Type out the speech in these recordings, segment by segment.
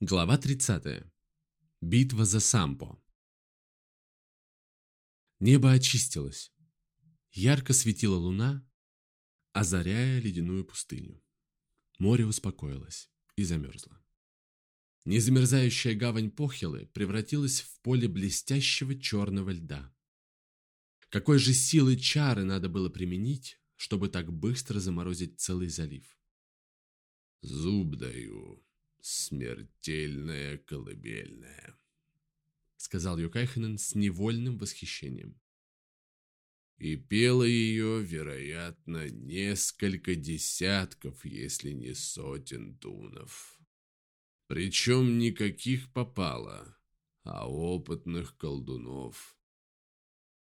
Глава 30. Битва за Сампо. Небо очистилось. Ярко светила луна, озаряя ледяную пустыню. Море успокоилось и замерзло. Незамерзающая гавань Похилы превратилась в поле блестящего черного льда. Какой же силы чары надо было применить, чтобы так быстро заморозить целый залив? «Зуб даю», «Смертельная колыбельная», — сказал Юкайхенен с невольным восхищением. И пела ее, вероятно, несколько десятков, если не сотен тунов. Причем никаких попало, а опытных колдунов.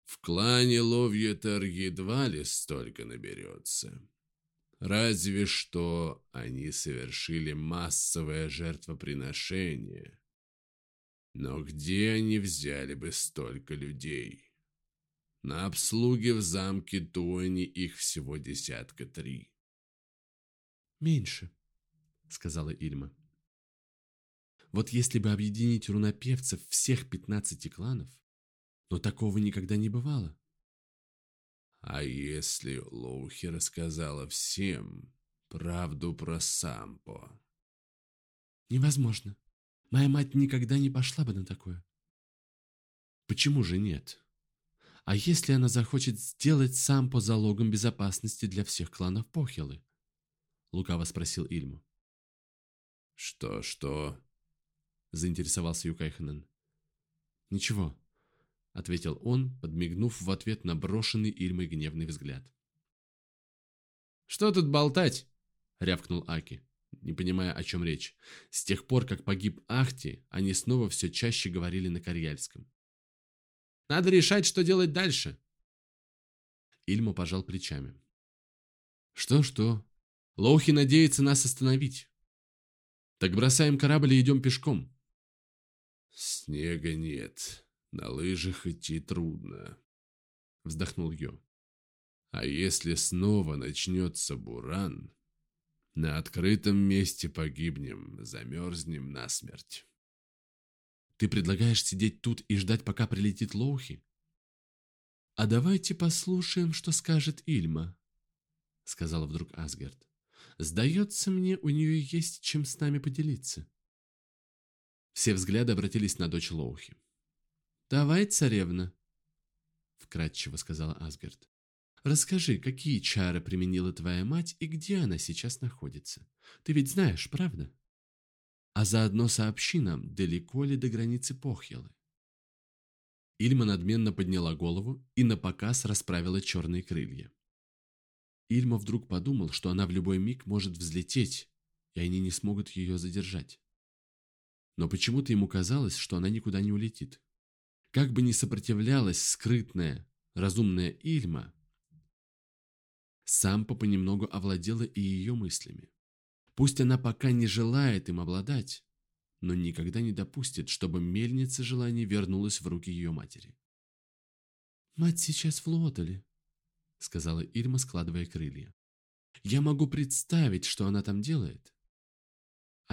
В клане Ловьетер едва ли столько наберется. Разве что они совершили массовое жертвоприношение. Но где они взяли бы столько людей? На обслуге в замке Туани их всего десятка три. «Меньше», — сказала Ильма. «Вот если бы объединить рунопевцев всех пятнадцати кланов, но такого никогда не бывало. А если Лоухи рассказала всем правду про Сампо? Невозможно. Моя мать никогда не пошла бы на такое. Почему же нет? А если она захочет сделать Сампо залогом безопасности для всех кланов Похилы? Лукаво спросил Ильму. Что-что? Заинтересовался Юкайханен. Ничего. — ответил он, подмигнув в ответ на брошенный Ильмой гневный взгляд. «Что тут болтать?» — рявкнул Аки, не понимая, о чем речь. С тех пор, как погиб Ахти, они снова все чаще говорили на Карьяльском. «Надо решать, что делать дальше!» Ильма пожал плечами. «Что-что? Лоухи надеется нас остановить. Так бросаем корабль и идем пешком». «Снега нет», на лыжах идти трудно, вздохнул Йо. А если снова начнется буран, на открытом месте погибнем, замерзнем насмерть. Ты предлагаешь сидеть тут и ждать, пока прилетит Лоухи? А давайте послушаем, что скажет Ильма, сказала вдруг Асгард. Сдается мне, у нее есть чем с нами поделиться. Все взгляды обратились на дочь Лоухи. «Давай, царевна», — вкратчиво сказала Асгард. «Расскажи, какие чары применила твоя мать и где она сейчас находится? Ты ведь знаешь, правда? А заодно сообщи нам, далеко ли до границы Похьелы». Ильма надменно подняла голову и напоказ расправила черные крылья. Ильма вдруг подумал, что она в любой миг может взлететь, и они не смогут ее задержать. Но почему-то ему казалось, что она никуда не улетит. Как бы ни сопротивлялась скрытная, разумная Ильма, Сампа понемногу овладела и ее мыслями. Пусть она пока не желает им обладать, но никогда не допустит, чтобы мельница желаний вернулась в руки ее матери. «Мать сейчас в Лотале», — сказала Ильма, складывая крылья. «Я могу представить, что она там делает.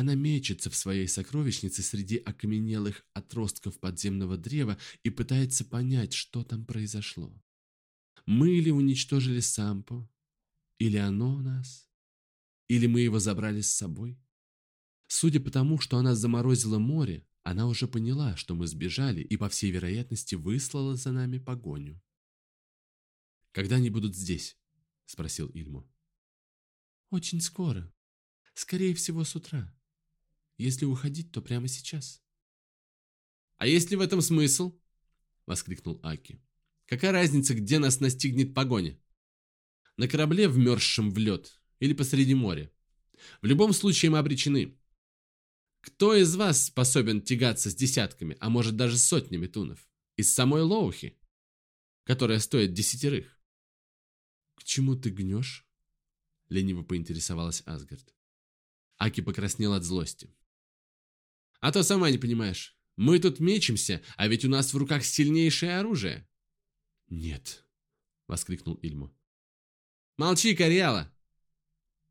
Она мечется в своей сокровищнице среди окаменелых отростков подземного древа и пытается понять, что там произошло. Мы ли уничтожили Сампо? Или оно нас? Или мы его забрали с собой? Судя по тому, что она заморозила море, она уже поняла, что мы сбежали и, по всей вероятности, выслала за нами погоню. «Когда они будут здесь?» – спросил Ильму. «Очень скоро. Скорее всего, с утра. Если уходить, то прямо сейчас. «А есть ли в этом смысл?» — воскликнул Аки. «Какая разница, где нас настигнет погоня? На корабле, вмерзшем в лед, или посреди моря? В любом случае мы обречены. Кто из вас способен тягаться с десятками, а может даже сотнями тунов? Из самой Лоухи, которая стоит десятерых?» «К чему ты гнешь?» — лениво поинтересовалась Асгард. Аки покраснел от злости. А то сама не понимаешь. Мы тут мечемся, а ведь у нас в руках сильнейшее оружие. Нет, воскликнул Ильму. Молчи, Кориала.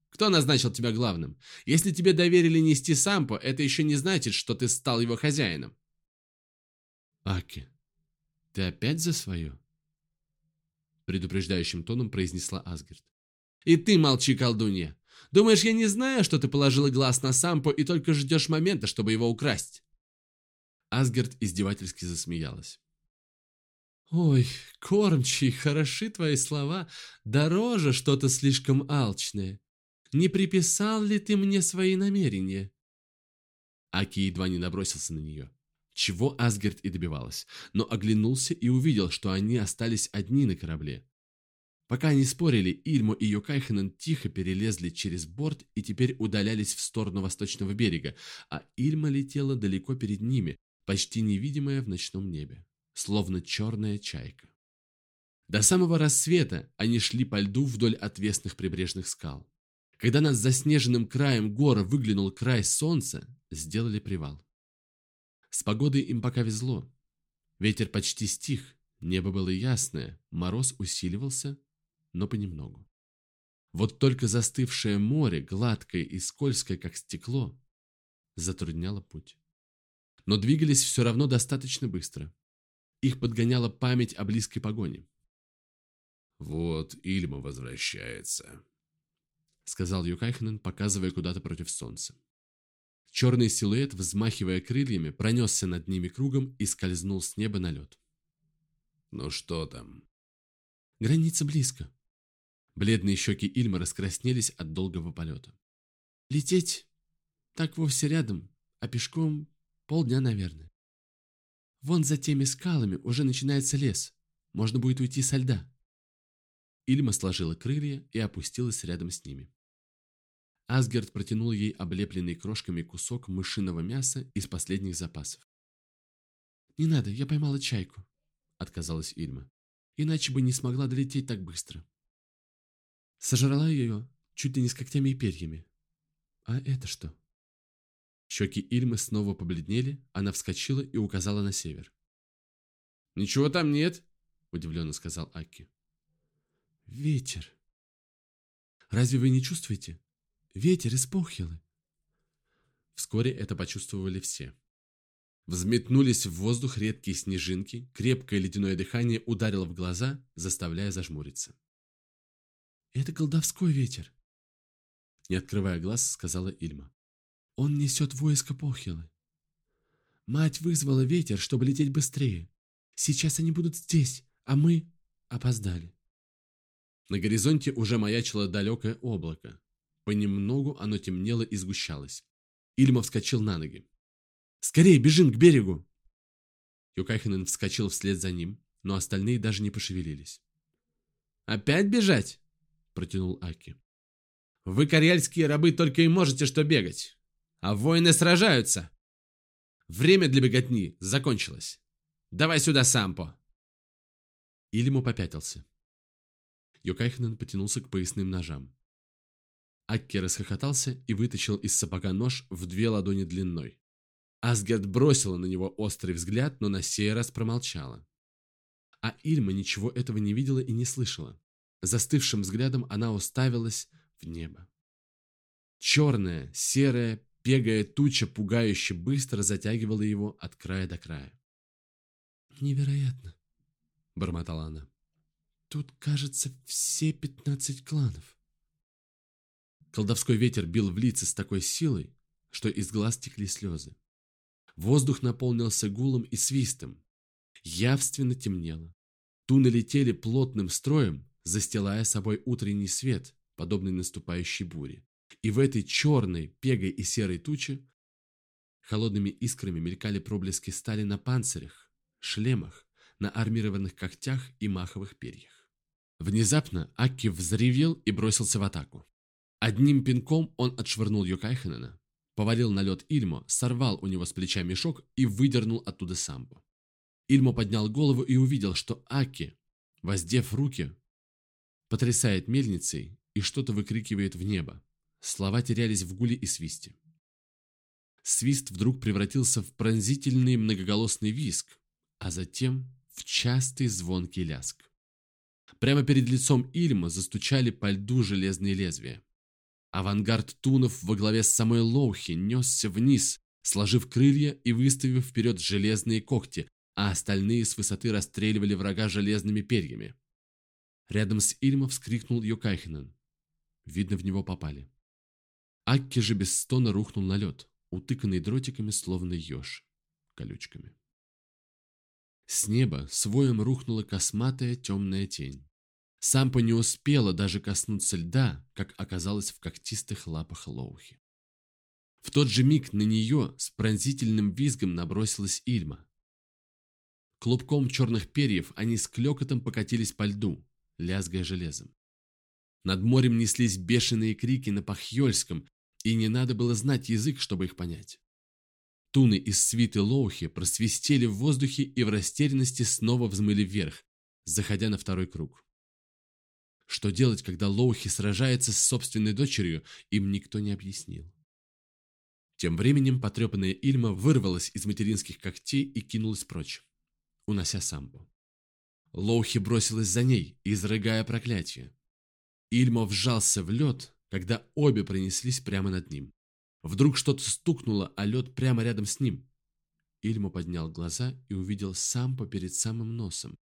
Кто назначил тебя главным? Если тебе доверили нести сампо, это еще не значит, что ты стал его хозяином. Аки, ты опять за свое? Предупреждающим тоном произнесла Асгард. И ты молчи, колдунья. Думаешь, я не знаю, что ты положила глаз на сампо и только ждешь момента, чтобы его украсть? Асгард издевательски засмеялась. «Ой, кормчий, хороши твои слова, дороже что-то слишком алчное. Не приписал ли ты мне свои намерения?» Аки едва не набросился на нее. Чего Асгард и добивалась, но оглянулся и увидел, что они остались одни на корабле. Пока они спорили, Ильмо и Йокайхенен тихо перелезли через борт и теперь удалялись в сторону восточного берега, а Ильма летела далеко перед ними, почти невидимая в ночном небе, словно черная чайка. До самого рассвета они шли по льду вдоль отвесных прибрежных скал. Когда над заснеженным краем гора выглянул край солнца, сделали привал. С погодой им пока везло. Ветер почти стих, небо было ясное, мороз усиливался, но понемногу. Вот только застывшее море, гладкое и скользкое, как стекло, затрудняло путь. Но двигались все равно достаточно быстро. Их подгоняла память о близкой погоне. «Вот Ильма возвращается», — сказал Юкайхенен, показывая куда-то против солнца. Черный силуэт, взмахивая крыльями, пронесся над ними кругом и скользнул с неба на лед. «Ну что там?» «Граница близко», Бледные щеки Ильма раскраснелись от долгого полета. «Лететь так вовсе рядом, а пешком полдня, наверное. Вон за теми скалами уже начинается лес. Можно будет уйти со льда». Ильма сложила крылья и опустилась рядом с ними. Асгард протянул ей облепленный крошками кусок мышиного мяса из последних запасов. «Не надо, я поймала чайку», — отказалась Ильма. «Иначе бы не смогла долететь так быстро». Сожрала ее чуть ли не с когтями и перьями. А это что? Щеки Ильмы снова побледнели, она вскочила и указала на север. «Ничего там нет», — удивленно сказал Аки. «Ветер. Разве вы не чувствуете? Ветер из Похилы». Вскоре это почувствовали все. Взметнулись в воздух редкие снежинки, крепкое ледяное дыхание ударило в глаза, заставляя зажмуриться. «Это колдовской ветер», — не открывая глаз, сказала Ильма. «Он несет войско Похилы. Мать вызвала ветер, чтобы лететь быстрее. Сейчас они будут здесь, а мы опоздали». На горизонте уже маячило далекое облако. Понемногу оно темнело и сгущалось. Ильма вскочил на ноги. «Скорее, бежим к берегу!» Юкайхенен вскочил вслед за ним, но остальные даже не пошевелились. «Опять бежать?» Протянул Аки. «Вы, корельские рабы, только и можете что бегать. А воины сражаются. Время для беготни закончилось. Давай сюда, Сампо!» Илиму попятился. Йокайхнен потянулся к поясным ножам. Акки расхохотался и вытащил из сапога нож в две ладони длиной. Асгард бросила на него острый взгляд, но на сей раз промолчала. А Ильма ничего этого не видела и не слышала. Застывшим взглядом она уставилась в небо. Черная, серая, пегая туча пугающе быстро затягивала его от края до края. «Невероятно!» — бормотала она. «Тут, кажется, все пятнадцать кланов». Колдовской ветер бил в лица с такой силой, что из глаз текли слезы. Воздух наполнился гулом и свистом. Явственно темнело. Туны летели плотным строем, застилая собой утренний свет, подобный наступающей буре. И в этой черной, пегой и серой туче холодными искрами мелькали проблески стали на панцирях, шлемах, на армированных когтях и маховых перьях. Внезапно Акки взревел и бросился в атаку. Одним пинком он отшвырнул Йокайхенена, повалил на лед Ильмо, сорвал у него с плеча мешок и выдернул оттуда самбо. Ильмо поднял голову и увидел, что Аки, воздев руки, потрясает мельницей и что-то выкрикивает в небо. Слова терялись в гуле и свисте. Свист вдруг превратился в пронзительный многоголосный виск, а затем в частый звонкий ляск. Прямо перед лицом Ильма застучали по льду железные лезвия. Авангард Тунов во главе с самой Лоухи несся вниз, сложив крылья и выставив вперед железные когти, а остальные с высоты расстреливали врага железными перьями. Рядом с Ильма вскрикнул Йокайхенен. Видно, в него попали. Акки же без стона рухнул на лед, утыканный дротиками, словно еж, колючками. С неба своем рухнула косматая темная тень. Сампа не успела даже коснуться льда, как оказалось в когтистых лапах Лоухи. В тот же миг на нее с пронзительным визгом набросилась Ильма. Клубком черных перьев они с клёкотом покатились по льду, лязгая железом. Над морем неслись бешеные крики на пахьёльском, и не надо было знать язык, чтобы их понять. Туны из свиты Лоухи просвистели в воздухе и в растерянности снова взмыли вверх, заходя на второй круг. Что делать, когда Лоухи сражается с собственной дочерью, им никто не объяснил. Тем временем потрепанная Ильма вырвалась из материнских когтей и кинулась прочь, унося самбу. Лоухи бросилась за ней, изрыгая проклятие. Ильма вжался в лед, когда обе пронеслись прямо над ним. Вдруг что-то стукнуло, а лед прямо рядом с ним. Ильма поднял глаза и увидел сампа перед самым носом.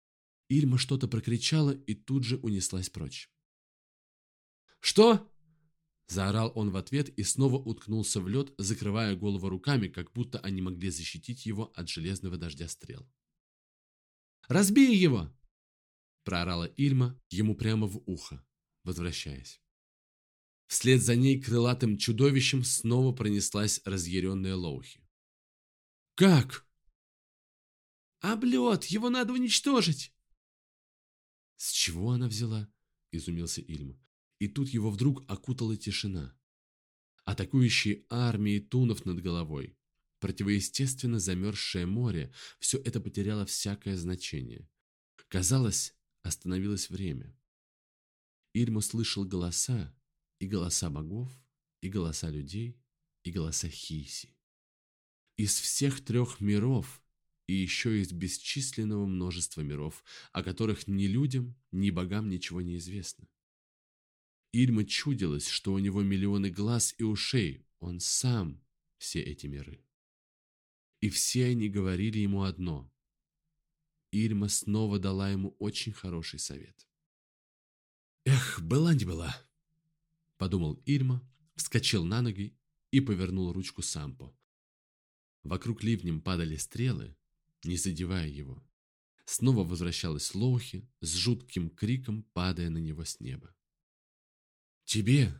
Ильма что-то прокричала и тут же унеслась прочь. «Что?» Заорал он в ответ и снова уткнулся в лед, закрывая голову руками, как будто они могли защитить его от железного дождя стрел. «Разбей его!» Проорала Ильма ему прямо в ухо, возвращаясь. Вслед за ней крылатым чудовищем снова пронеслась разъяренная Лоухи. «Как?» «Облет! Его надо уничтожить!» «С чего она взяла?» – изумился Ильма. И тут его вдруг окутала тишина. Атакующие армии тунов над головой, противоестественно замерзшее море, все это потеряло всякое значение. Казалось, остановилось время. Ильма слышал голоса, и голоса богов, и голоса людей, и голоса Хиси. Из всех трех миров и еще из бесчисленного множества миров, о которых ни людям, ни богам ничего не известно. Ильма чудилось, что у него миллионы глаз и ушей, он сам все эти миры. И все они говорили ему одно. Ильма снова дала ему очень хороший совет. «Эх, была не была», — подумал Ильма, вскочил на ноги и повернул ручку Сампо. Вокруг ливнем падали стрелы, не задевая его. Снова возвращалась Лоухи с жутким криком, падая на него с неба. Тебе,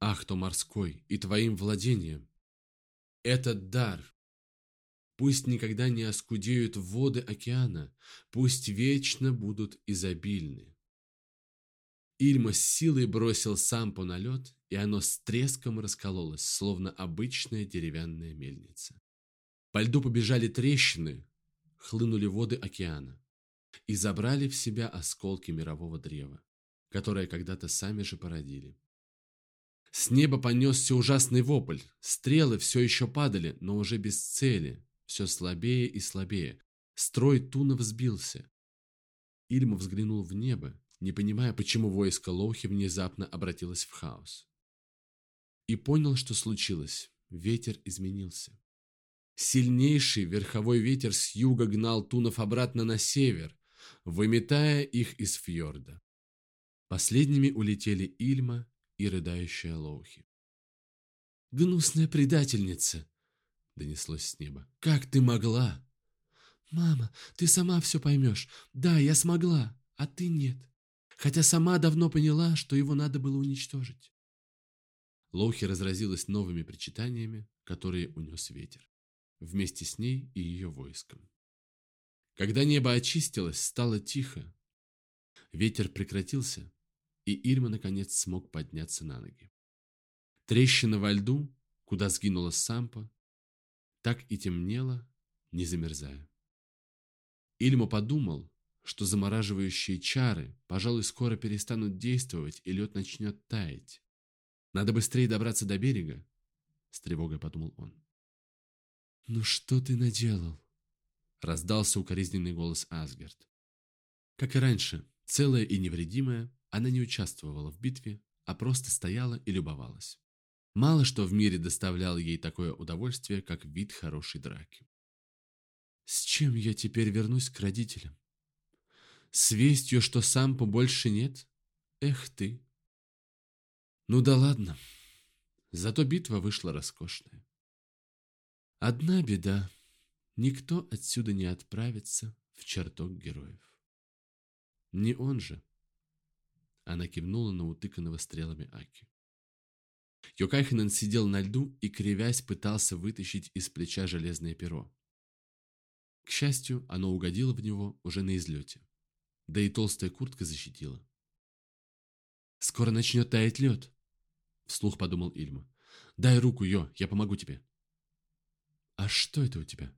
Ахто морской, и твоим владением, этот дар. Пусть никогда не оскудеют воды океана, пусть вечно будут изобильны. Ильма с силой бросил сампо на лед, и оно с треском раскололось, словно обычная деревянная мельница. По льду побежали трещины, хлынули воды океана и забрали в себя осколки мирового древа, которое когда-то сами же породили. С неба понесся ужасный вопль. Стрелы все еще падали, но уже без цели. Все слабее и слабее. Строй тунов сбился. Ильма взглянул в небо, не понимая, почему войско Лоухи внезапно обратилось в хаос. И понял, что случилось. Ветер изменился. Сильнейший верховой ветер с юга гнал тунов обратно на север, выметая их из фьорда. Последними улетели Ильма и рыдающая Лоухи. «Гнусная предательница!» — донеслось с неба. «Как ты могла?» «Мама, ты сама все поймешь. Да, я смогла, а ты нет. Хотя сама давно поняла, что его надо было уничтожить». Лоухи разразилась новыми причитаниями, которые унес ветер, вместе с ней и ее войском. Когда небо очистилось, стало тихо. Ветер прекратился, и Ильма наконец смог подняться на ноги. Трещина во льду, куда сгинула Сампа, так и темнела, не замерзая. Ильма подумал, что замораживающие чары, пожалуй, скоро перестанут действовать, и лед начнет таять. Надо быстрее добраться до берега, с тревогой подумал он. «Ну что ты наделал?» Раздался укоризненный голос Асгард. Как и раньше, целая и невредимая, она не участвовала в битве, а просто стояла и любовалась. Мало что в мире доставляло ей такое удовольствие, как вид хорошей драки. С чем я теперь вернусь к родителям? С вестью, что сам побольше нет? Эх ты! Ну да ладно. Зато битва вышла роскошная. Одна беда. Никто отсюда не отправится в чертог героев. Не он же. Она кивнула на утыканного стрелами Аки. Йокайхенен сидел на льду и, кривясь, пытался вытащить из плеча железное перо. К счастью, оно угодило в него уже на излете. Да и толстая куртка защитила. «Скоро начнет таять лед», — вслух подумал Ильма. «Дай руку, Йо, я помогу тебе». «А что это у тебя?»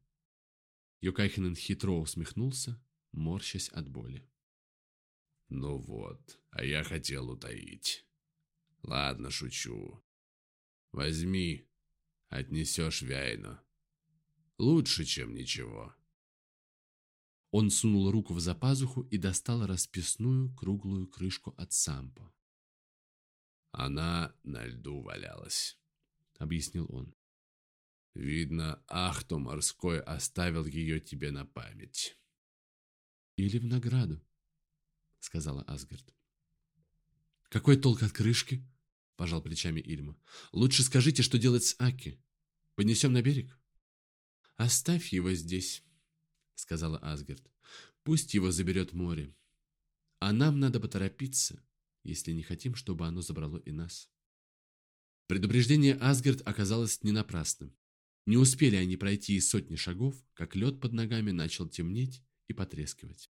Йокайхенен хитро усмехнулся, морщась от боли. «Ну вот, а я хотел утаить. Ладно, шучу. Возьми, отнесешь Вяйну. Лучше, чем ничего». Он сунул руку в запазуху и достал расписную круглую крышку от сампо. «Она на льду валялась», — объяснил он. «Видно, Ахто морской оставил ее тебе на память». «Или в награду», — сказала Асгард. «Какой толк от крышки?» — пожал плечами Ильма. «Лучше скажите, что делать с Аки. Понесем на берег?» «Оставь его здесь», — сказала Асгард. «Пусть его заберет море. А нам надо поторопиться, если не хотим, чтобы оно забрало и нас». Предупреждение Асгард оказалось не напрасным. Не успели они пройти и сотни шагов, как лед под ногами начал темнеть и потрескивать.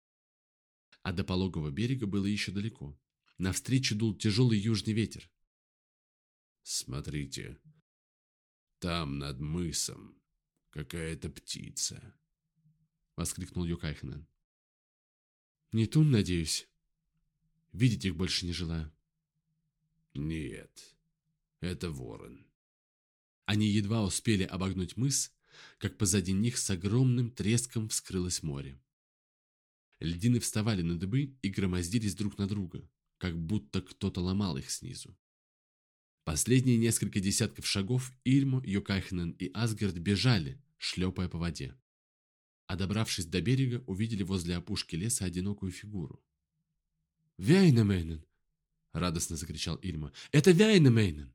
А до пологого берега было еще далеко. Навстречу дул тяжелый южный ветер. «Смотрите, там над мысом какая-то птица», — воскликнул Юкайхнен. «Не тун, надеюсь. Видеть их больше не желаю». «Нет, это ворон». Они едва успели обогнуть мыс, как позади них с огромным треском вскрылось море. Льдины вставали на дыбы и громоздились друг на друга, как будто кто-то ломал их снизу. Последние несколько десятков шагов Ильмо, Йокайхнен и Асгард бежали, шлепая по воде а добравшись до берега, увидели возле опушки леса одинокую фигуру. «Вяйнемейнен!» — радостно закричал Ильма. «Это Вяйнемейнен!»